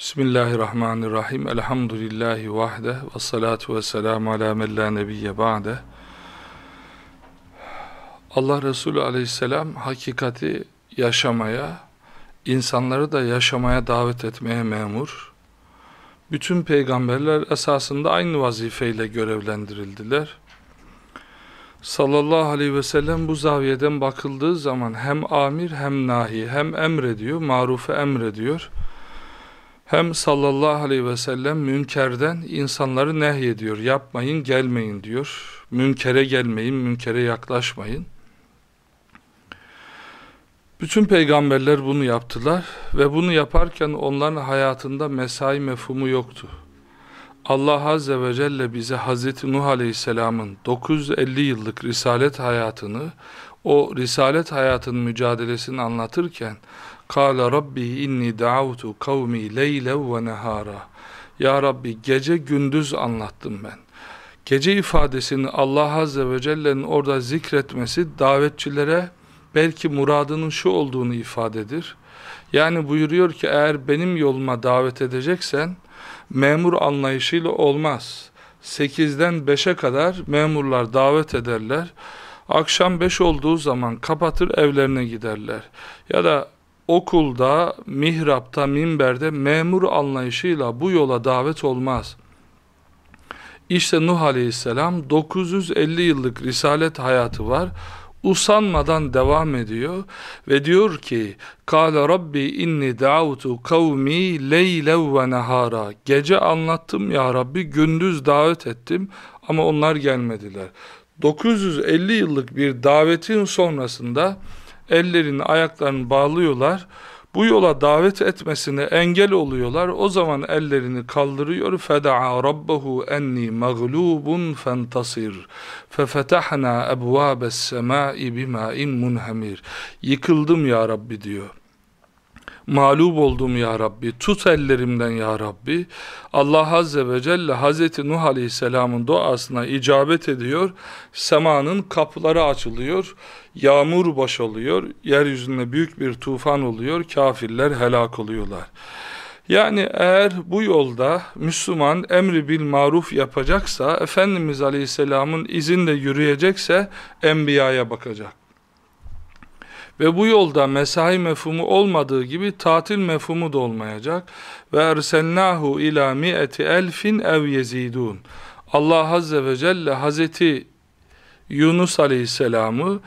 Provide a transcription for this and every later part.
Bismillahirrahmanirrahim. Elhamdülillahi vahde ve salatu ve selamu ala men la nebiyye ba'de. Allah Resulü aleyhisselam hakikati yaşamaya, insanları da yaşamaya davet etmeye memur. Bütün peygamberler esasında aynı vazifeyle görevlendirildiler. Sallallahu aleyhi ve sellem bu zaviyeden bakıldığı zaman hem amir hem nahi hem emrediyor, marufu emrediyor. Hem sallallahu aleyhi ve sellem münkerden insanları nehyediyor. Yapmayın, gelmeyin diyor. Münkere gelmeyin, münkere yaklaşmayın. Bütün peygamberler bunu yaptılar ve bunu yaparken onların hayatında mesai mefhumu yoktu. Allah Azze ve Celle bize Hz. Nuh Aleyhisselam'ın 950 yıllık risalet hayatını, o risalet hayatının mücadelesini anlatırken, Kâle Rabbi inni da'avtu kavmi leylev ve nehara. Ya Rabbi gece gündüz anlattım ben. Gece ifadesini Allah Azze ve Celle'nin orada zikretmesi davetçilere belki muradının şu olduğunu ifadedir. Yani buyuruyor ki eğer benim yoluma davet edeceksen memur anlayışıyla olmaz. 8'den 5'e kadar memurlar davet ederler. Akşam 5 olduğu zaman kapatır evlerine giderler. Ya da okulda, mihrapta, minberde memur anlayışıyla bu yola davet olmaz. İşte Nuh Aleyhisselam 950 yıllık risalet hayatı var. Usanmadan devam ediyor ve diyor ki Kale Rabbi inni da'utu kavmi leylev ve nehara Gece anlattım ya Rabbi gündüz davet ettim ama onlar gelmediler. 950 yıllık bir davetin sonrasında ellerini ayaklarını bağlıyorlar. Bu yola davet etmesine engel oluyorlar. O zaman ellerini kaldırıyor. Feda'a rabbahu enni mağlubun fentasir. Fefetahna ebvâbes semâi bimâin munhamir. Yıkıldım ya Rabbi diyor mağlup oldum ya Rabbi, tut ellerimden ya Rabbi. Allah Azze ve Celle Hazreti Nuh Aleyhisselam'ın duasına icabet ediyor. Semanın kapıları açılıyor, yağmur boşalıyor, yeryüzünde büyük bir tufan oluyor, kafirler helak oluyorlar. Yani eğer bu yolda Müslüman emri bil maruf yapacaksa, Efendimiz Aleyhisselam'ın izinde yürüyecekse, Enbiya'ya bakacak. Ve bu yolda mesai mefhumu olmadığı gibi tatil mefhumu da olmayacak. Ve erselnahu ila mi'eti elfin ev yezidun. Allah Azze ve Celle Hazreti Yunus Aleyhisselam'ı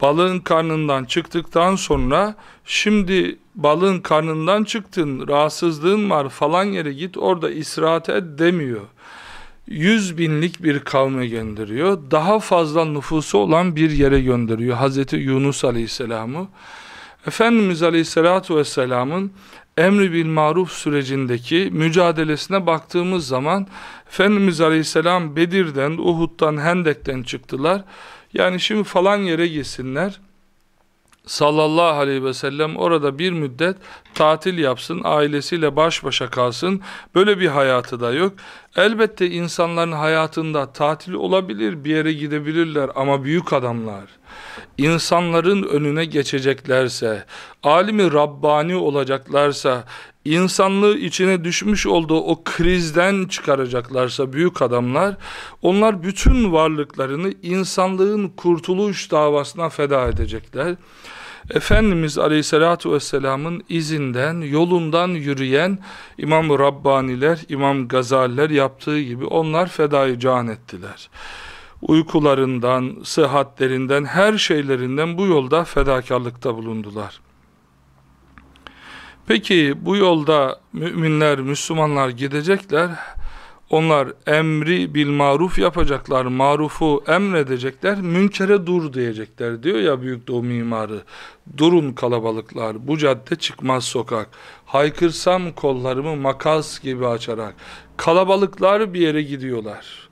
balığın karnından çıktıktan sonra şimdi balığın karnından çıktın, rahatsızlığın var falan yere git orada istirahat et demiyor yüz binlik bir kavme gönderiyor. Daha fazla nüfusu olan bir yere gönderiyor. Hazreti Yunus Aleyhisselam'ı. Efendimiz Aleyhisselatü Vesselam'ın emri bil maruf sürecindeki mücadelesine baktığımız zaman Efendimiz Aleyhisselam Bedir'den, Uhud'dan, Hendek'ten çıktılar. Yani şimdi falan yere gitsinler sallallahu aleyhi ve sellem orada bir müddet tatil yapsın, ailesiyle baş başa kalsın. Böyle bir hayatı da yok. Elbette insanların hayatında tatil olabilir, bir yere gidebilirler ama büyük adamlar insanların önüne geçeceklerse, alimi Rabbani olacaklarsa, insanlığı içine düşmüş olduğu o krizden çıkaracaklarsa büyük adamlar, onlar bütün varlıklarını insanlığın kurtuluş davasına feda edecekler. Efendimiz Aleyhisselatü Vesselam'ın izinden, yolundan yürüyen İmam Rabbaniler, İmam Gazaliler yaptığı gibi onlar fedayı can ettiler. Uykularından, sıhhatlerinden, her şeylerinden bu yolda fedakarlıkta bulundular. Peki bu yolda müminler, Müslümanlar gidecekler. Onlar emri bil maruf yapacaklar, marufu emredecekler, münkere dur diyecekler. Diyor ya Büyük Doğu mimarı, durun kalabalıklar, bu cadde çıkmaz sokak. Haykırsam kollarımı makas gibi açarak. Kalabalıklar bir yere gidiyorlar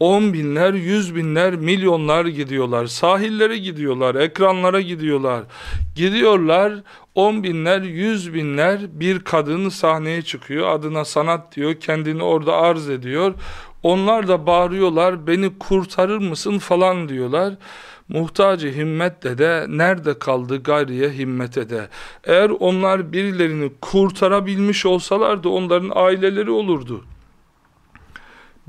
on binler, yüz binler, milyonlar gidiyorlar. Sahillere gidiyorlar, ekranlara gidiyorlar. Gidiyorlar, on binler, yüz binler bir kadın sahneye çıkıyor. Adına sanat diyor, kendini orada arz ediyor. Onlar da bağırıyorlar, beni kurtarır mısın falan diyorlar. muhtacı himmetle de nerede kaldı gayriye himmete de. Eğer onlar birilerini kurtarabilmiş olsalardı onların aileleri olurdu.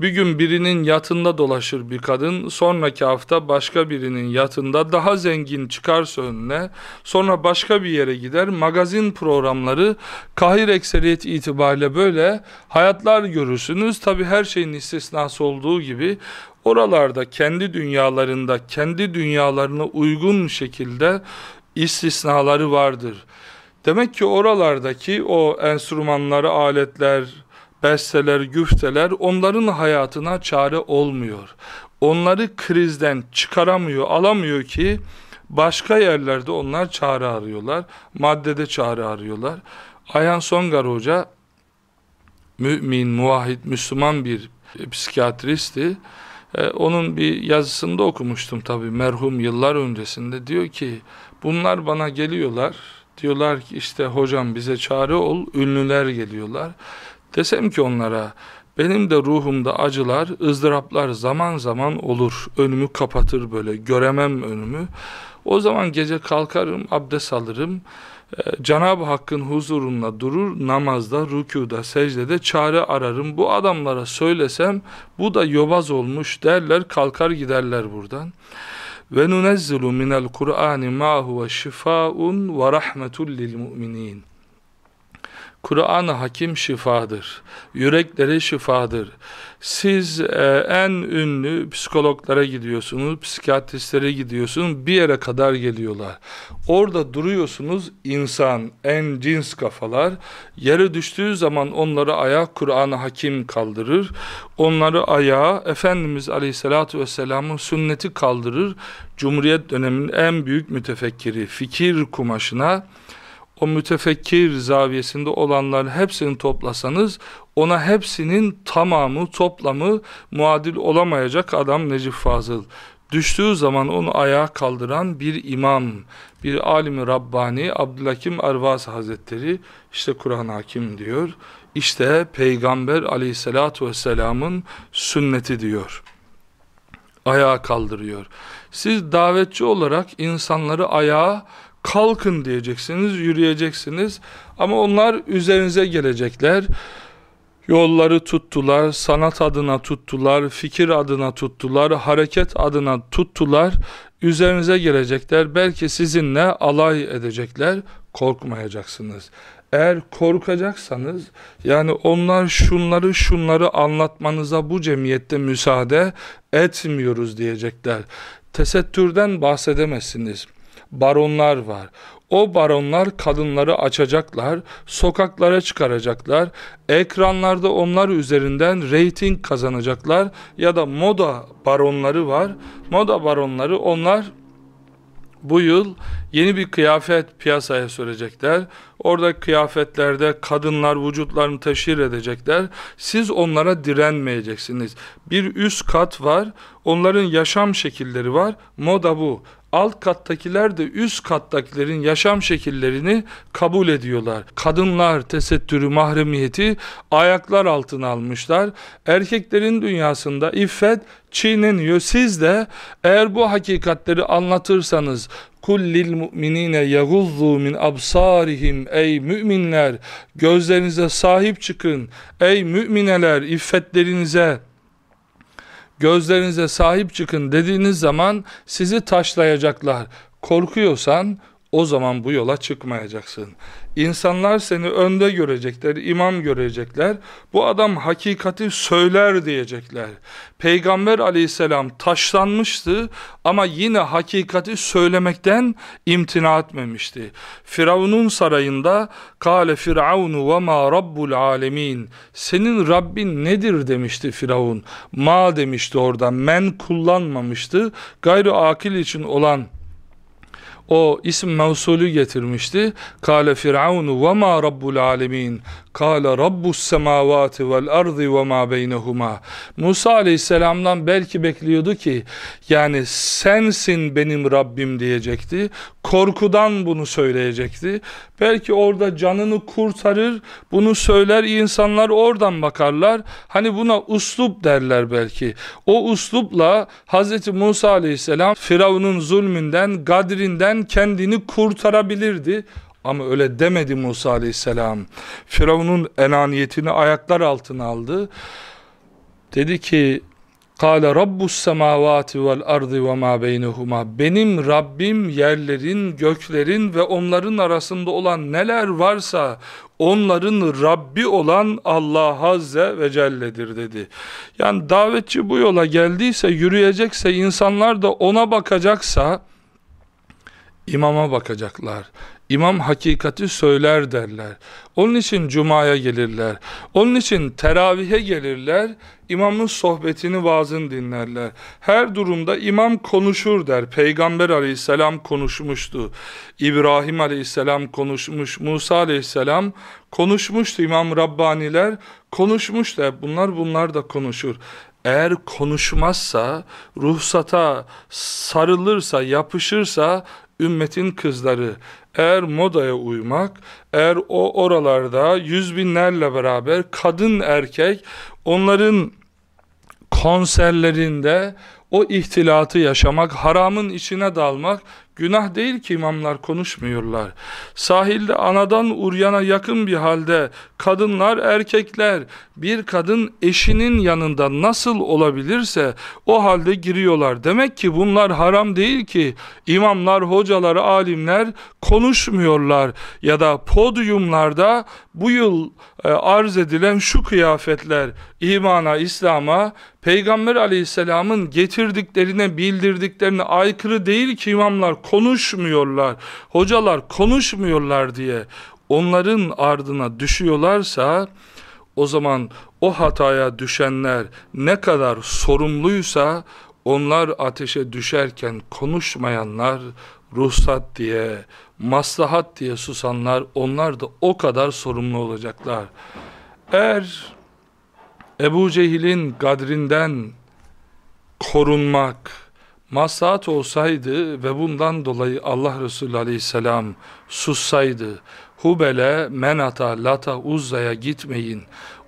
Bir gün birinin yatında dolaşır bir kadın, sonraki hafta başka birinin yatında daha zengin çıkarsa önüne, sonra başka bir yere gider. Magazin programları kahir ekseriyet itibariyle böyle hayatlar görürsünüz. Tabi her şeyin istisnası olduğu gibi oralarda kendi dünyalarında, kendi dünyalarına uygun şekilde istisnaları vardır. Demek ki oralardaki o enstrümanları, aletler, besteler, güfteler onların hayatına çare olmuyor. Onları krizden çıkaramıyor, alamıyor ki başka yerlerde onlar çare arıyorlar. Maddede çare arıyorlar. Ayhan Songar Hoca mümin, muvahhid, Müslüman bir psikiyatristi. Ee, onun bir yazısında okumuştum tabii merhum yıllar öncesinde. Diyor ki bunlar bana geliyorlar. Diyorlar ki işte hocam bize çare ol. Ünlüler geliyorlar. Desem ki onlara benim de ruhumda acılar, ızdıraplar zaman zaman olur. Önümü kapatır böyle, göremem önümü. O zaman gece kalkarım, abdest alırım. Ee, Cenab-ı Hakk'ın huzurunda durur, namazda, rükuda, secdede çare ararım. Bu adamlara söylesem, bu da yobaz olmuş derler, kalkar giderler buradan. Ve nunezzilu minel Kur'ani ma huve şifaun ve rahmetun lil. Kur'an-ı Hakim şifadır. Yüreklere şifadır. Siz e, en ünlü psikologlara gidiyorsunuz, psikiyatristlere gidiyorsunuz, bir yere kadar geliyorlar. Orada duruyorsunuz, insan, en cins kafalar, yere düştüğü zaman onları ayağa Kur'an-ı Hakim kaldırır. Onları ayağa Efendimiz Aleyhisselatü Vesselam'ın sünneti kaldırır. Cumhuriyet döneminin en büyük mütefekkiri, fikir kumaşına, o mütefekkir zaviyesinde olanların hepsini toplasanız ona hepsinin tamamı, toplamı muadil olamayacak adam Necip Fazıl. Düştüğü zaman onu ayağa kaldıran bir imam, bir alimi Rabbani Abdülhakim Arvas Hazretleri işte Kur'an hakim diyor. İşte Peygamber aleyhissalatu vesselamın sünneti diyor. Ayağa kaldırıyor. Siz davetçi olarak insanları ayağa kalkın diyeceksiniz, yürüyeceksiniz. Ama onlar üzerinize gelecekler. Yolları tuttular, sanat adına tuttular, fikir adına tuttular, hareket adına tuttular. Üzerinize gelecekler. Belki sizinle alay edecekler. Korkmayacaksınız. Eğer korkacaksanız yani onlar şunları şunları anlatmanıza bu cemiyette müsaade etmiyoruz diyecekler. Tesettürden bahsedemezsiniz baronlar var. O baronlar kadınları açacaklar, sokaklara çıkaracaklar, ekranlarda onlar üzerinden reyting kazanacaklar ya da moda baronları var. Moda baronları onlar bu yıl yeni bir kıyafet piyasaya sürecekler. Orada kıyafetlerde kadınlar vücutlarını teşhir edecekler. Siz onlara direnmeyeceksiniz. Bir üst kat var. Onların yaşam şekilleri var. Moda bu alt kattakiler de üst kattakilerin yaşam şekillerini kabul ediyorlar. Kadınlar tesettürü, mahremiyeti ayaklar altına almışlar. Erkeklerin dünyasında iffet çiğneniyor. Siz de eğer bu hakikatleri anlatırsanız kul lil mu'minine yaguzzu min absarihim ey müminler gözlerinize sahip çıkın ey mümineler iffetlerinize gözlerinize sahip çıkın dediğiniz zaman sizi taşlayacaklar. Korkuyorsan o zaman bu yola çıkmayacaksın. İnsanlar seni önde görecekler, imam görecekler. Bu adam hakikati söyler diyecekler. Peygamber aleyhisselam taşlanmıştı ama yine hakikati söylemekten imtina etmemişti. Firavun'un sarayında kâle firavunu ve ma rabbul alemin. Senin Rabbin nedir demişti Firavun. Ma demişti orada. Men kullanmamıştı. Gayrı akil için olan o isim mevsulü getirmişti. Kale Firavunu ve ma rabbul alemin. Kale rabbus semavati vel ardı ve ma beynehuma. Musa aleyhisselamdan belki bekliyordu ki yani sensin benim Rabbim diyecekti. Korkudan bunu söyleyecekti. Belki orada canını kurtarır bunu söyler insanlar oradan bakarlar. Hani buna uslup derler belki. O uslupla Hz. Musa aleyhisselam Firavun'un zulmünden, gadrinden kendini kurtarabilirdi. Ama öyle demedi Musa aleyhisselam. Firavun'un enaniyetini ayaklar altına aldı. Dedi ki Kale rabbus semavati vel ardı ve ma beynehuma Benim Rabbim yerlerin, göklerin ve onların arasında olan neler varsa onların Rabbi olan Allah Azze ve Celle'dir dedi. Yani davetçi bu yola geldiyse, yürüyecekse, insanlar da ona bakacaksa imama bakacaklar. İmam hakikati söyler derler. Onun için cumaya gelirler. Onun için teravihe gelirler. İmamın sohbetini vaazını dinlerler. Her durumda imam konuşur der. Peygamber aleyhisselam konuşmuştu. İbrahim aleyhisselam konuşmuş. Musa aleyhisselam konuşmuştu. İmam Rabbaniler konuşmuştu. Bunlar bunlar da konuşur. Eğer konuşmazsa, ruhsata sarılırsa, yapışırsa ümmetin kızları. Eğer modaya uymak, eğer o oralarda yüz binlerle beraber kadın erkek onların konserlerinde o ihtilatı yaşamak, haramın içine dalmak Günah değil ki imamlar konuşmuyorlar. Sahilde anadan uryana yakın bir halde kadınlar, erkekler bir kadın eşinin yanında nasıl olabilirse o halde giriyorlar. Demek ki bunlar haram değil ki imamlar, hocalar, alimler konuşmuyorlar ya da podyumlarda bu yıl e, arz edilen şu kıyafetler imana, İslam'a Peygamber aleyhisselamın getirdiklerine, bildirdiklerine aykırı değil ki imamlar konuşmuyorlar, hocalar konuşmuyorlar diye onların ardına düşüyorlarsa o zaman o hataya düşenler ne kadar sorumluysa onlar ateşe düşerken konuşmayanlar ruhsat diye, maslahat diye susanlar onlar da o kadar sorumlu olacaklar. Eğer Ebu Cehil'in gadrinden korunmak maslahat olsaydı ve bundan dolayı Allah Resulü aleyhisselam sussaydı, Hubel'e, Menat'a, Lat'a, Uzza'ya gitmeyin,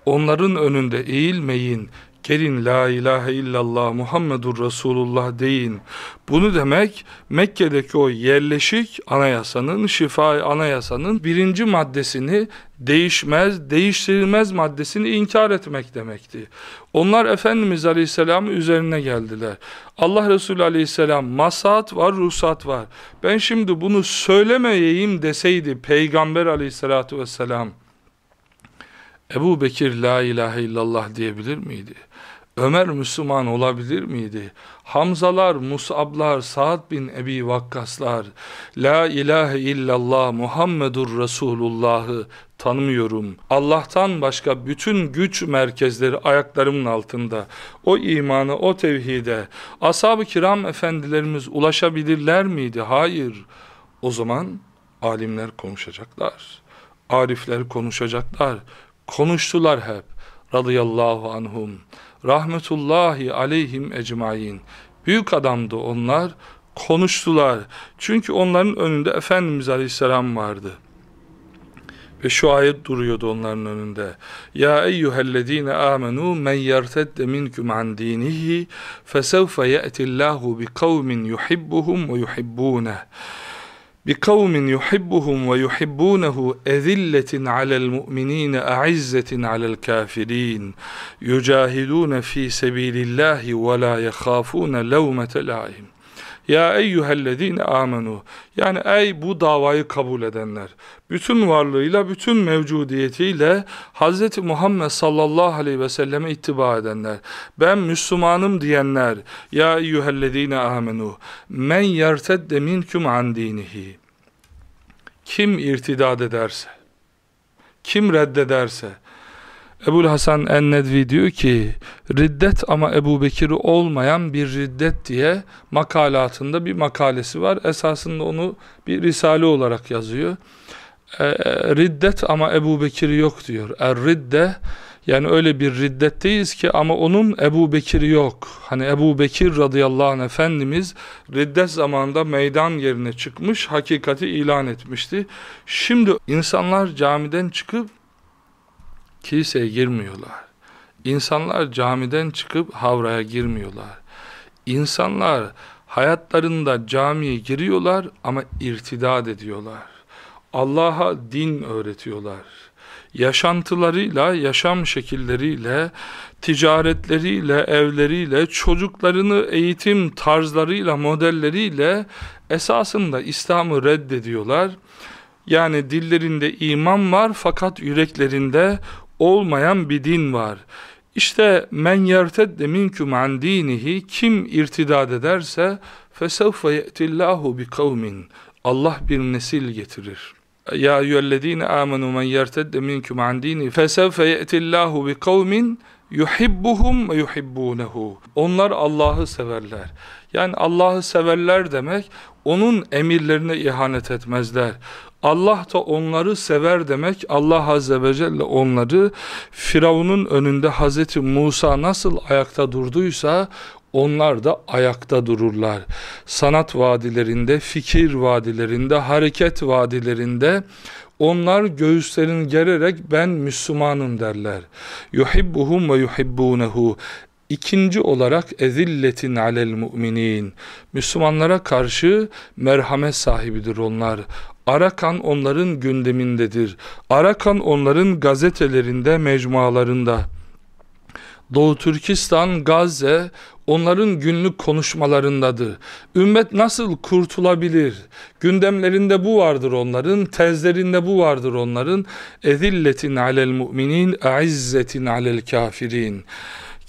onların önünde eğilmeyin, gelin la ilahe illallah Muhammedur Resulullah deyin. Bunu demek Mekke'deki o yerleşik anayasanın, şifa anayasanın birinci maddesini değişmez, değiştirilmez maddesini inkar etmek demekti. Onlar Efendimiz Aleyhisselam üzerine geldiler. Allah Resulü Aleyhisselam masat var, ruhsat var. Ben şimdi bunu söylemeyeyim deseydi Peygamber Aleyhisselatü Vesselam Ebu Bekir la ilahe illallah diyebilir miydi? Ömer Müslüman olabilir miydi? Hamzalar, Musablar, Sa'd bin Ebi Vakkaslar, La ilahe illallah Muhammedur Resulullah'ı tanımıyorum. Allah'tan başka bütün güç merkezleri ayaklarımın altında. O imanı, o tevhide ashab-ı kiram efendilerimiz ulaşabilirler miydi? Hayır. O zaman alimler konuşacaklar. Arifler konuşacaklar. Konuştular hep. Radıyallahu anhum rahmetullahi aleyhim ecmain. Büyük adamdı onlar, konuştular. Çünkü onların önünde Efendimiz Aleyhisselam vardı. Ve şu ayet duruyordu onların önünde. Ya eyyühellezine amenu men yertedde minkum an dinihi fesevfe ye'tillahu bi kavmin yuhibbuhum ve yuhibbuneh. بقوم يحبهم ويحبونه أذلة على المؤمنين أعزة على الكافرين. يجاهدون في سبيل الله ولا يخافون لومة لائم Ya eyyühellezine amenu. Yani ey bu davayı kabul edenler. Bütün varlığıyla, bütün mevcudiyetiyle Hz. Muhammed sallallahu aleyhi ve selleme ittiba edenler. Ben Müslümanım diyenler. Ya eyyühellezine amenu. Men yertedde minküm an dinihi. Kim irtidad ederse, kim reddederse, Ebul Hasan Ennedvi diyor ki riddet ama Ebu Bekir olmayan bir riddet diye makalatında bir makalesi var. Esasında onu bir risale olarak yazıyor. E, e riddet ama Ebu Bekir yok diyor. Er ridde yani öyle bir riddetteyiz ki ama onun Ebu Bekir'i yok. Hani Ebu Bekir radıyallahu anh Efendimiz riddet zamanında meydan yerine çıkmış, hakikati ilan etmişti. Şimdi insanlar camiden çıkıp kiliseye girmiyorlar. İnsanlar camiden çıkıp havraya girmiyorlar. İnsanlar hayatlarında camiye giriyorlar ama irtidat ediyorlar. Allah'a din öğretiyorlar yaşantılarıyla, yaşam şekilleriyle, ticaretleriyle, evleriyle, çocuklarını eğitim tarzlarıyla, modelleriyle esasında İslam'ı reddediyorlar. Yani dillerinde iman var fakat yüreklerinde olmayan bir din var. İşte men yertedde minkum an dinihi kim irtidad ederse fesevfe ye'tillahu bi kavmin Allah bir nesil getirir. Ya eyyühellezine amenu men yertedde minkum an dini fesevfe ye'tillahu bi kavmin yuhibbuhum ve yuhibbunehu. Onlar Allah'ı severler. Yani Allah'ı severler demek onun emirlerine ihanet etmezler. Allah da onları sever demek Allah Azze ve Celle onları Firavun'un önünde Hazreti Musa nasıl ayakta durduysa onlar da ayakta dururlar. Sanat vadilerinde, fikir vadilerinde, hareket vadilerinde onlar göğüslerini gererek ben Müslümanım derler. Yuhibbuhum ve yuhibbunehu. İkinci olarak ezilletin alel müminin. Müslümanlara karşı merhamet sahibidir onlar. Arakan onların gündemindedir. Arakan onların gazetelerinde, mecmualarında. Doğu Türkistan, Gazze onların günlük konuşmalarındadır. Ümmet nasıl kurtulabilir? Gündemlerinde bu vardır onların, tezlerinde bu vardır onların. Ezilletin alel müminin, eizzetin alel kafirin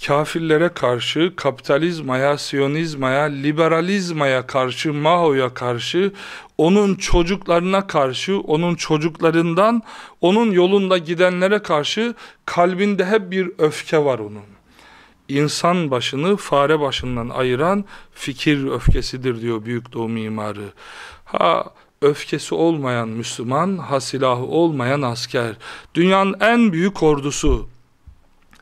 kafirlere karşı, kapitalizmaya, siyonizmaya, liberalizmaya karşı, Mao'ya karşı, onun çocuklarına karşı, onun çocuklarından, onun yolunda gidenlere karşı kalbinde hep bir öfke var onun. İnsan başını fare başından ayıran fikir öfkesidir diyor Büyük Doğu mimarı. Ha öfkesi olmayan Müslüman, ha silahı olmayan asker. Dünyanın en büyük ordusu,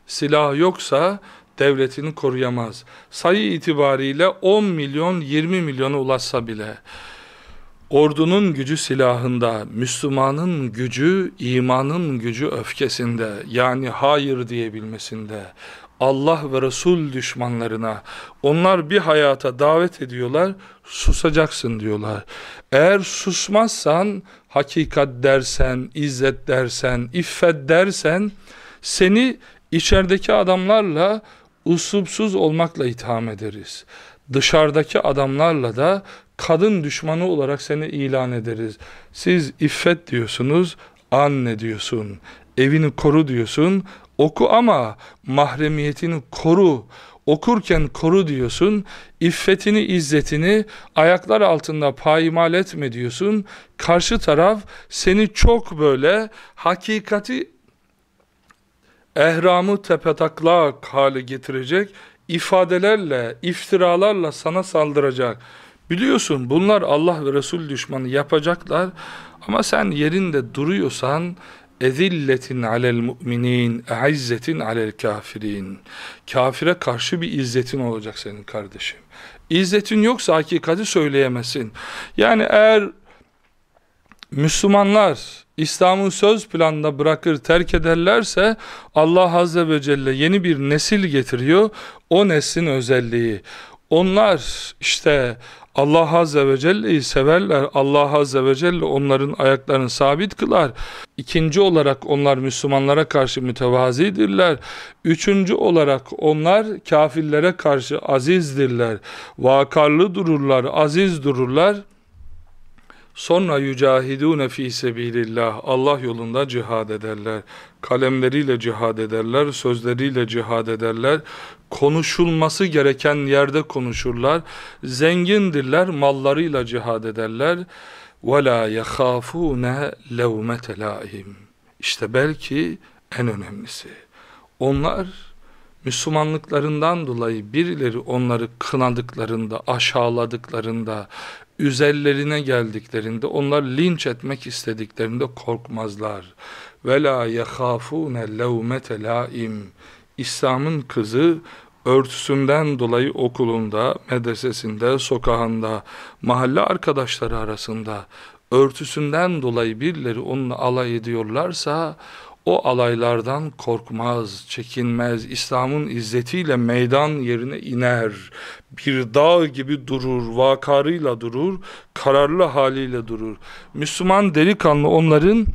silah yoksa devletini koruyamaz. Sayı itibariyle 10 milyon 20 milyona ulaşsa bile ordunun gücü silahında, Müslümanın gücü, imanın gücü öfkesinde, yani hayır diyebilmesinde, Allah ve Resul düşmanlarına, onlar bir hayata davet ediyorlar, susacaksın diyorlar. Eğer susmazsan, hakikat dersen, izzet dersen, iffet dersen, seni İçerideki adamlarla usupsuz olmakla itham ederiz. Dışarıdaki adamlarla da kadın düşmanı olarak seni ilan ederiz. Siz iffet diyorsunuz, anne diyorsun, evini koru diyorsun, oku ama mahremiyetini koru, okurken koru diyorsun, iffetini, izzetini ayaklar altında payimal etme diyorsun, karşı taraf seni çok böyle hakikati ehramı tepetaklak hale getirecek ifadelerle, iftiralarla sana saldıracak. Biliyorsun bunlar Allah ve Resul düşmanı yapacaklar ama sen yerinde duruyorsan ezilletin alel müminin, izzetin alel kafirin. Kafire karşı bir izzetin olacak senin kardeşim. İzzetin yoksa hakikati söyleyemezsin. Yani eğer Müslümanlar İslam'ın söz planında bırakır terk ederlerse Allah Azze ve Celle yeni bir nesil getiriyor. O neslin özelliği. Onlar işte Allah Azze ve Celle'yi severler. Allah Azze ve Celle onların ayaklarını sabit kılar. İkinci olarak onlar Müslümanlara karşı mütevazidirler. Üçüncü olarak onlar kafirlere karşı azizdirler. Vakarlı dururlar, aziz dururlar. Sonra yücahidune fi sebilillah Allah yolunda cihad ederler. Kalemleriyle cihad ederler, sözleriyle cihad ederler. Konuşulması gereken yerde konuşurlar. Zengindirler, mallarıyla cihad ederler. La yahafune levmete laim. İşte belki en önemlisi. Onlar Müslümanlıklarından dolayı birileri onları kınadıklarında, aşağıladıklarında, üzerlerine geldiklerinde, onlar linç etmek istediklerinde korkmazlar. Ve la yehafune levmete. İslam'ın kızı örtüsünden dolayı okulunda, medresesinde, sokağında, mahalle arkadaşları arasında örtüsünden dolayı birileri onunla alay ediyorlarsa o alaylardan korkmaz, çekinmez, İslam'ın izzetiyle meydan yerine iner, bir dağ gibi durur, vakarıyla durur, kararlı haliyle durur. Müslüman delikanlı onların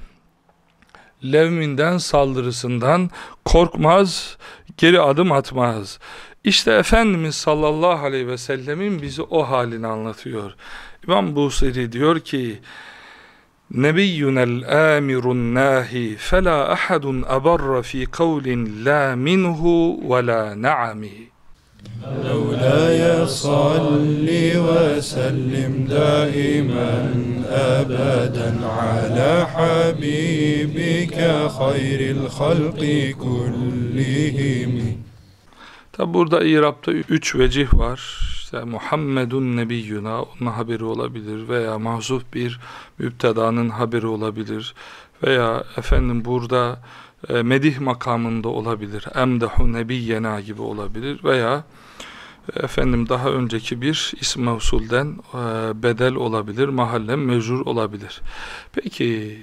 levminden, saldırısından korkmaz, geri adım atmaz. İşte Efendimiz sallallahu aleyhi ve sellemin bizi o halini anlatıyor. İmam Busiri diyor ki, نبينا الآمر الناهي فلا أحد أبر في قول لا منه ولا نعمه مولاي صل وسلم دائما أبدا على حبيبك خير الخلق كلهم Tabi burada İrab'da üç vecih var. İşte Muhammedun Nebiyyuna onun haberi olabilir veya mahzuf bir müptedanın haberi olabilir veya efendim burada e, medih makamında olabilir. Emdahu Nebiyyena gibi olabilir veya e, efendim daha önceki bir isim mevsulden e, bedel olabilir, mahalle mecrur olabilir. Peki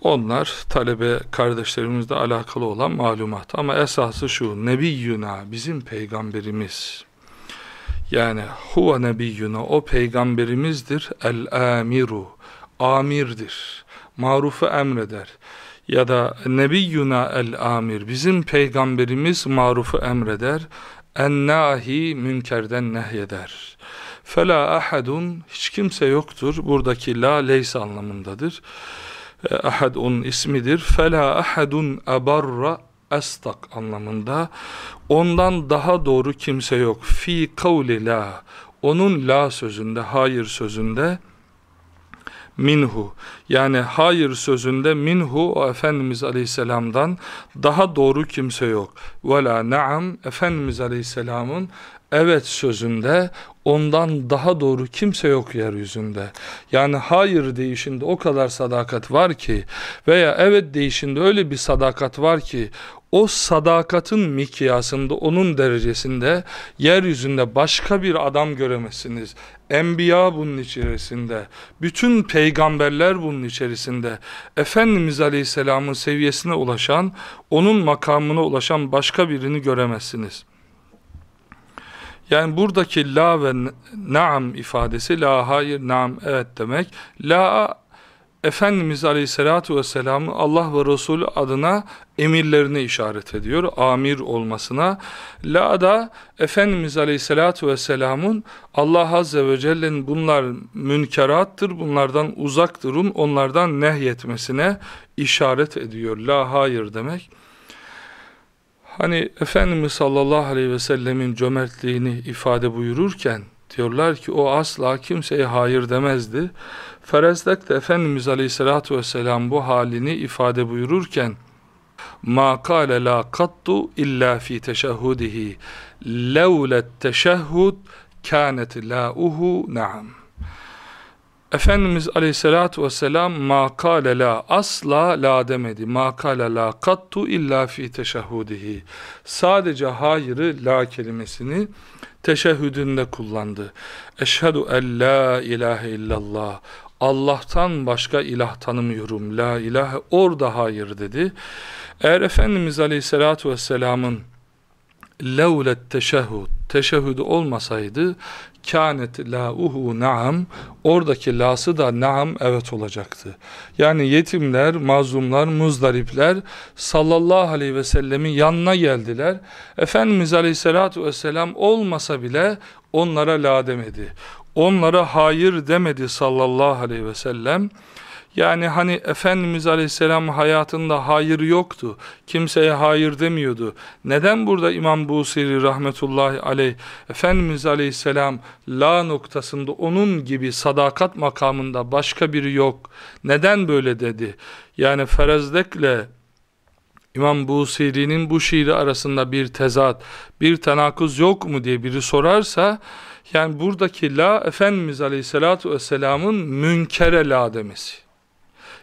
onlar talebe kardeşlerimizle alakalı olan malumat. Ama esası şu, Nebiyyuna bizim peygamberimiz. Yani huve nebiyyuna o peygamberimizdir. El-amiru amirdir. Marufu emreder. Ya da nebiyyuna el-amir bizim peygamberimiz marufu emreder. En-nahi münkerden nehyeder. Fela ahadun hiç kimse yoktur. Buradaki la leys anlamındadır ahad onun ismidir. Fela ahadun abarra estak anlamında. Ondan daha doğru kimse yok. Fi kavli la. Onun la sözünde, hayır sözünde minhu. Yani hayır sözünde minhu o Efendimiz Aleyhisselam'dan daha doğru kimse yok. Ve la naam Efendimiz Aleyhisselam'ın evet sözünde ondan daha doğru kimse yok yeryüzünde. Yani hayır deyişinde o kadar sadakat var ki veya evet deyişinde öyle bir sadakat var ki o sadakatın mikyasında, onun derecesinde yeryüzünde başka bir adam göremezsiniz. Enbiya bunun içerisinde, bütün peygamberler bunun içerisinde, Efendimiz Aleyhisselam'ın seviyesine ulaşan, onun makamına ulaşan başka birini göremezsiniz. Yani buradaki la ve naam ifadesi la hayır naam evet demek. La Efendimiz Aleyhisselatü Vesselam'ın Allah ve Resulü adına emirlerine işaret ediyor. Amir olmasına. La da Efendimiz Aleyhisselatü Vesselam'ın Allah Azze ve Celle'nin bunlar münkerattır, bunlardan uzak durun, onlardan nehyetmesine işaret ediyor. La hayır demek. Hani Efendimiz sallallahu aleyhi ve sellemin cömertliğini ifade buyururken diyorlar ki o asla kimseye hayır demezdi. Ferezdek de Efendimiz aleyhissalatu vesselam bu halini ifade buyururken ma kâle la kattu illa fi teşehhudihi levlet teşehhud kânet la'uhu na'am Efendimiz aleyhissalatu vesselam ma kâle la asla la demedi. Ma kâle la kattu illa fi teşehhudihi. Sadece hayırı la kelimesini teşehhüdünde kullandı. Eşhedü en la ilahe illallah. Allah'tan başka ilah tanımıyorum. La ilahe orada hayır dedi. Eğer Efendimiz aleyhissalatu vesselamın levlet teşehhud teşehhüdü olmasaydı kânet lâuhu naam oradaki lası da naam evet olacaktı. Yani yetimler, mazlumlar, muzdaripler sallallahu aleyhi ve sellemin yanına geldiler. Efendimiz aleyhissalatu vesselam olmasa bile onlara la demedi. Onlara hayır demedi sallallahu aleyhi ve sellem. Yani hani Efendimiz Aleyhisselam hayatında hayır yoktu. Kimseye hayır demiyordu. Neden burada İmam Busiri rahmetullahi aleyh Efendimiz Aleyhisselam la noktasında onun gibi sadakat makamında başka biri yok. Neden böyle dedi? Yani ferezdekle İmam Busiri'nin bu şiiri arasında bir tezat, bir tenakuz yok mu diye biri sorarsa, yani buradaki la Efendimiz Aleyhisselatü Vesselam'ın münkere la demesi.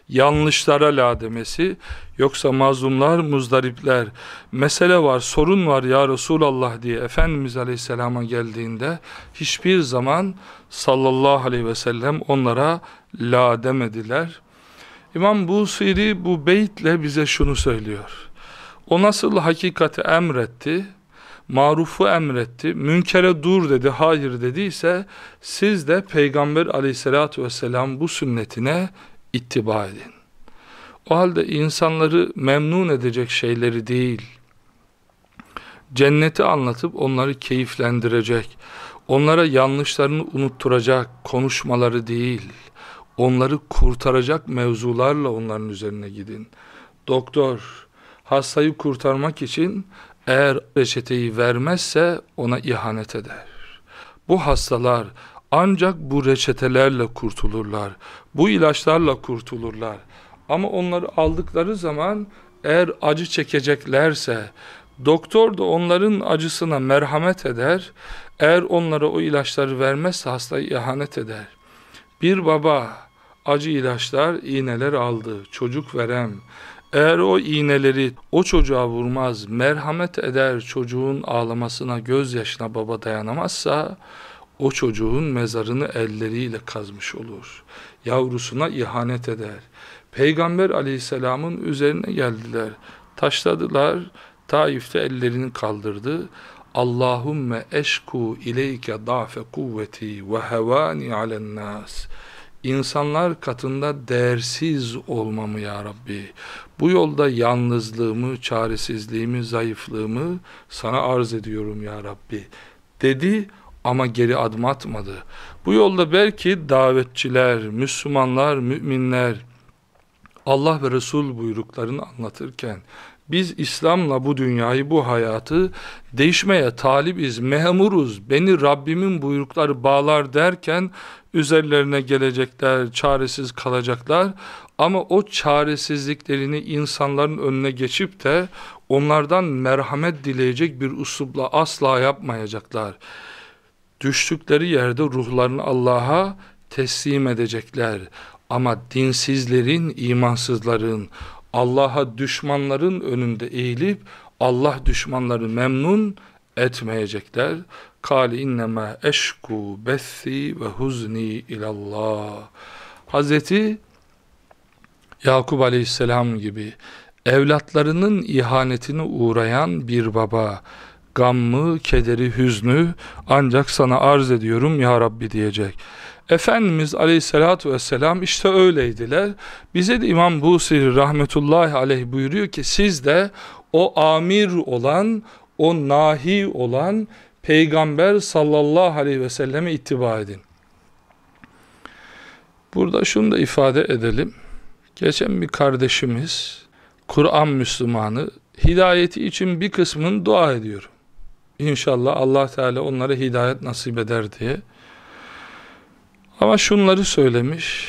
Yanlışlara la demesi. Yoksa mazlumlar, muzdaripler, mesele var, sorun var ya Resulallah diye Efendimiz Aleyhisselam'a geldiğinde hiçbir zaman sallallahu aleyhi ve sellem onlara la demediler. İmam Busiri bu beytle bize şunu söylüyor. O nasıl hakikati emretti, marufu emretti, münkere dur dedi, hayır dediyse, siz de Peygamber aleyhissalatü vesselam bu sünnetine ittiba edin. O halde insanları memnun edecek şeyleri değil, cenneti anlatıp onları keyiflendirecek, onlara yanlışlarını unutturacak konuşmaları değil, onları kurtaracak mevzularla onların üzerine gidin. Doktor, hastayı kurtarmak için eğer reçeteyi vermezse ona ihanet eder. Bu hastalar ancak bu reçetelerle kurtulurlar. Bu ilaçlarla kurtulurlar. Ama onları aldıkları zaman eğer acı çekeceklerse doktor da onların acısına merhamet eder. Eğer onlara o ilaçları vermezse hastayı ihanet eder. Bir baba acı ilaçlar, iğneler aldı. Çocuk verem. Eğer o iğneleri o çocuğa vurmaz, merhamet eder çocuğun ağlamasına, gözyaşına baba dayanamazsa, o çocuğun mezarını elleriyle kazmış olur. Yavrusuna ihanet eder. Peygamber aleyhisselamın üzerine geldiler. Taşladılar. Taif'te ellerini kaldırdı. Allahümme eşku ileyke dafe kuvveti ve hevani alen nas. İnsanlar katında değersiz olmamı ya Rabbi. Bu yolda yalnızlığımı, çaresizliğimi, zayıflığımı sana arz ediyorum ya Rabbi. Dedi ama geri adım atmadı. Bu yolda belki davetçiler, Müslümanlar, müminler Allah ve Resul buyruklarını anlatırken biz İslam'la bu dünyayı, bu hayatı değişmeye talibiz, memuruz, beni Rabbimin buyrukları bağlar derken üzerlerine gelecekler, çaresiz kalacaklar. Ama o çaresizliklerini insanların önüne geçip de onlardan merhamet dileyecek bir uslupla asla yapmayacaklar. Düştükleri yerde ruhlarını Allah'a teslim edecekler. Ama dinsizlerin, imansızların, Allah'a düşmanların önünde eğilip Allah düşmanları memnun etmeyecekler. Kâli innema eşku bethi ve huzni ilallah. Hazreti Yakup aleyhisselam gibi evlatlarının ihanetine uğrayan bir baba gammı, kederi, hüznü ancak sana arz ediyorum ya Rabbi diyecek. Efendimiz aleyhissalatü vesselam işte öyleydiler. Bize de İmam Busiri rahmetullahi aleyh buyuruyor ki siz de o amir olan, o nahi olan Peygamber sallallahu aleyhi ve selleme ittiba edin. Burada şunu da ifade edelim. Geçen bir kardeşimiz, Kur'an Müslümanı, hidayeti için bir kısmının dua ediyorum. İnşallah Allah Teala onlara hidayet nasip eder diye. Ama şunları söylemiş,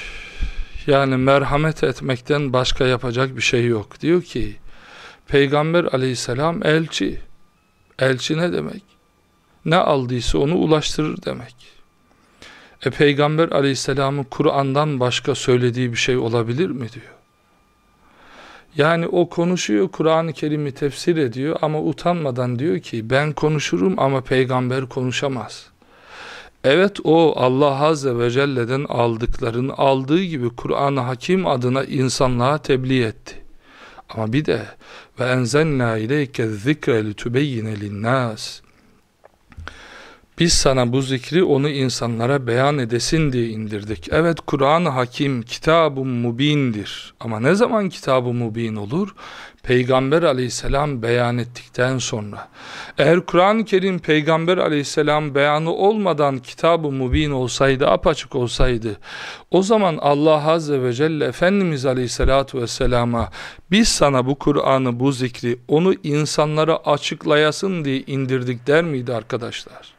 yani merhamet etmekten başka yapacak bir şey yok. Diyor ki, Peygamber aleyhisselam elçi. Elçi ne demek? Ne aldıysa onu ulaştırır demek. E Peygamber aleyhisselamın Kur'an'dan başka söylediği bir şey olabilir mi diyor. Yani o konuşuyor, Kur'an-ı Kerim'i tefsir ediyor ama utanmadan diyor ki ben konuşurum ama peygamber konuşamaz. Evet o Allah Azze ve Celle'den aldıklarını aldığı gibi Kur'an-ı Hakim adına insanlığa tebliğ etti. Ama bir de ve enzelna ileyke zikre litubeyyine linnas biz sana bu zikri onu insanlara beyan edesin diye indirdik. Evet Kur'an-ı Hakim kitab-ı mubindir. Ama ne zaman kitab-ı mubin olur? Peygamber aleyhisselam beyan ettikten sonra. Eğer Kur'an-ı Kerim Peygamber aleyhisselam beyanı olmadan kitab-ı mubin olsaydı, apaçık olsaydı, o zaman Allah azze ve celle Efendimiz aleyhissalatu vesselama biz sana bu Kur'an'ı, bu zikri, onu insanlara açıklayasın diye indirdik der miydi arkadaşlar?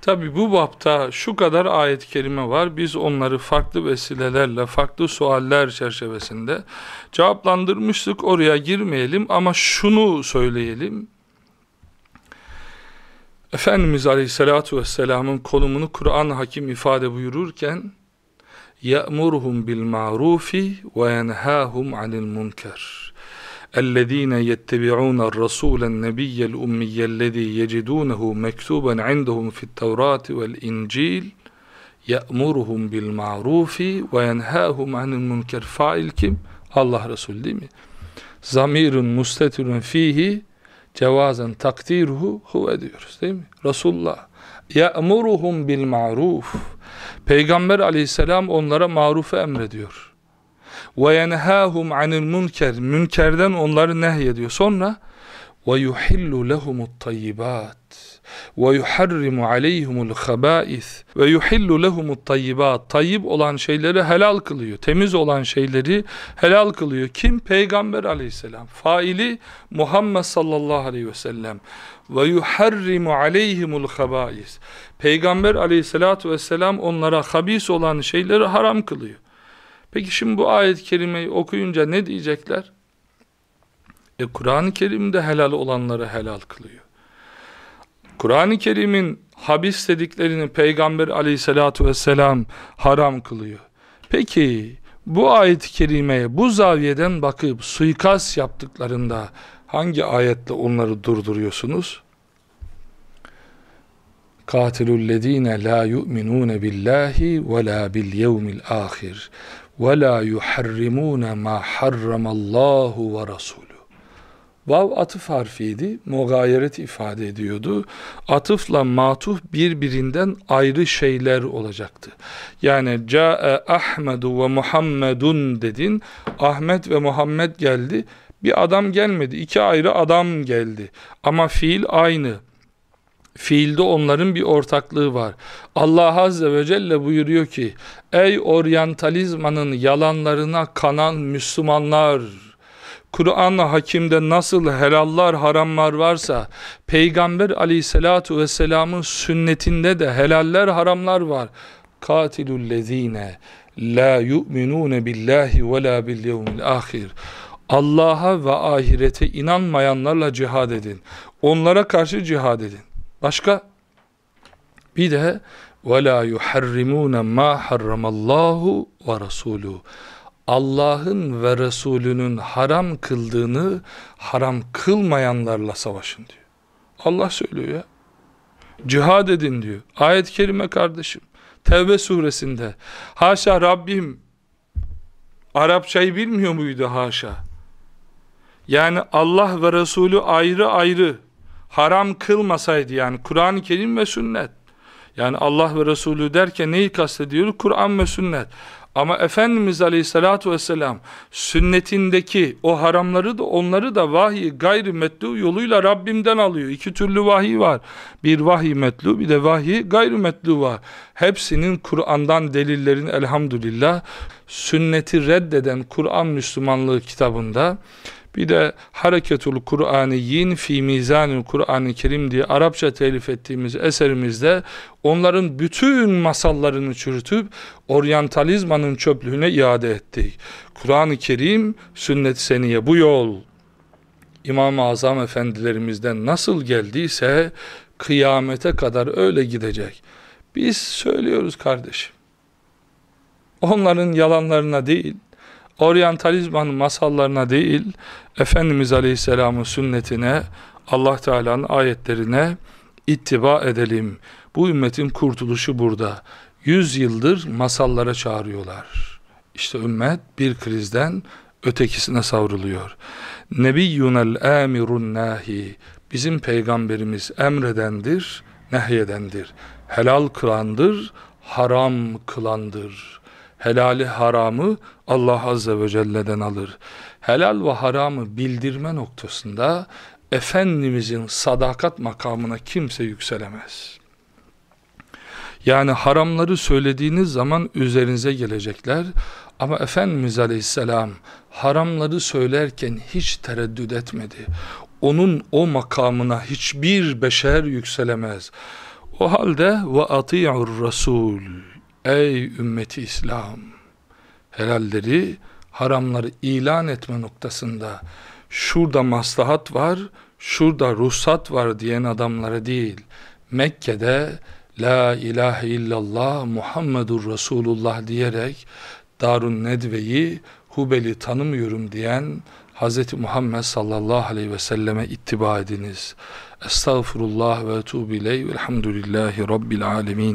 Tabi bu bapta şu kadar ayet-i kerime var. Biz onları farklı vesilelerle, farklı sualler çerçevesinde cevaplandırmıştık. Oraya girmeyelim ama şunu söyleyelim. Efendimiz Aleyhisselatü Vesselam'ın konumunu Kur'an hakim ifade buyururken يَأْمُرُهُمْ بِالْمَعْرُوفِ وَيَنْهَاهُمْ عَنِ الْمُنْكَرِ الذين يتبعون الرسول النبي الأمي الذي يجدونه مكتوبا عندهم في التوراة والإنجيل يأمرهم بالمعروف وينهاهم عن المنكر fail kim? Allah Resulü değil mi? Zamirun mustetirun fihi cevazen takdiruhu huve diyoruz değil mi? Resulullah. Ya'muruhum bil ma'ruf. Peygamber aleyhisselam onlara marufu emrediyor ve yenhâhum anil münker münkerden onları nehyediyor. Sonra ve yuhillu lehumut tayyibat ve yuharrimu aleyhimul habais ve yuhillu lehumut tayyibat tayyib olan şeyleri helal kılıyor. Temiz olan şeyleri helal kılıyor. Kim? Peygamber aleyhisselam. Faili Muhammed sallallahu aleyhi ve sellem. Ve yuharrimu aleyhimul habais. Peygamber aleyhissalatu vesselam onlara habis olan şeyleri haram kılıyor. Peki şimdi bu ayet-i kerimeyi okuyunca ne diyecekler? E Kur'an-ı Kerim'de helal olanları helal kılıyor. Kur'an-ı Kerim'in habis dediklerini Peygamber aleyhissalatu vesselam haram kılıyor. Peki bu ayet-i kerimeye bu zaviyeden bakıp suikast yaptıklarında hangi ayetle onları durduruyorsunuz? Katilullezine la yu'minune billahi ve la bil yevmil ve la yuharrimune ma harramallahu ve rasulü. Vav atıf harfiydi. Mugayeret ifade ediyordu. Atıfla matuh birbirinden ayrı şeyler olacaktı. Yani ca'e Ahmedu ve Muhammedun dedin. Ahmet ve Muhammed geldi. Bir adam gelmedi. İki ayrı adam geldi. Ama fiil aynı. Fiilde onların bir ortaklığı var. Allah Azze ve Celle buyuruyor ki, Ey oryantalizmanın yalanlarına kanan Müslümanlar! Kur'an-ı Hakim'de nasıl helallar haramlar varsa Peygamber aleyhissalatu vesselamın sünnetinde de helaller haramlar var. Katilullezine la yu'minune billahi ve la bil yevmil ahir. Allah'a ve ahirete inanmayanlarla cihad edin. Onlara karşı cihad edin. Başka? Bir de وَلَا يُحَرِّمُونَ مَا حَرَّمَ اللّٰهُ وَرَسُولُهُ Allah'ın ve Resulünün haram kıldığını haram kılmayanlarla savaşın diyor. Allah söylüyor ya. Cihad edin diyor. Ayet-i kerime kardeşim. Tevbe suresinde. Haşa Rabbim Arapçayı bilmiyor muydu haşa? Yani Allah ve Resulü ayrı ayrı haram kılmasaydı yani Kur'an-ı Kerim ve sünnet. Yani Allah ve Resulü derken neyi kastediyoruz? Kur'an ve sünnet. Ama Efendimiz Aleyhisselatü Vesselam sünnetindeki o haramları da onları da vahiy gayri metlu yoluyla Rabbimden alıyor. İki türlü vahiy var. Bir vahiy metlu bir de vahiy gayri metlu var. Hepsinin Kur'an'dan delillerin elhamdülillah sünneti reddeden Kur'an Müslümanlığı kitabında bir de Hareketul Kur'aniyin fi mizanil Kur'an-ı Kerim diye Arapça telif ettiğimiz eserimizde onların bütün masallarını çürütüp oryantalizmanın çöplüğüne iade ettik. Kur'an-ı Kerim sünnet seniye bu yol İmam-ı Azam efendilerimizden nasıl geldiyse kıyamete kadar öyle gidecek. Biz söylüyoruz kardeşim. Onların yalanlarına değil, oryantalizmanın masallarına değil, Efendimiz Aleyhisselam'ın sünnetine, Allah Teala'nın ayetlerine ittiba edelim. Bu ümmetin kurtuluşu burada. Yüz yıldır masallara çağırıyorlar. İşte ümmet bir krizden ötekisine savruluyor. Nebiyyunel amirun nahi. Bizim peygamberimiz emredendir, nehyedendir. Helal kılandır, haram kılandır helali haramı Allah Azze ve Celle'den alır. Helal ve haramı bildirme noktasında Efendimizin sadakat makamına kimse yükselemez. Yani haramları söylediğiniz zaman üzerinize gelecekler. Ama Efendimiz Aleyhisselam haramları söylerken hiç tereddüt etmedi. Onun o makamına hiçbir beşer yükselemez. O halde ve ati'ur rasul ey ümmeti İslam helalleri haramları ilan etme noktasında şurada maslahat var, şurada ruhsat var diyen adamlara değil, Mekke'de La ilahe illallah Muhammedur Resulullah diyerek Darun Nedve'yi Hubel'i tanımıyorum diyen Hz. Muhammed sallallahu aleyhi ve selleme ittiba ediniz. Estağfurullah ve etubu ileyh velhamdülillahi rabbil alemin.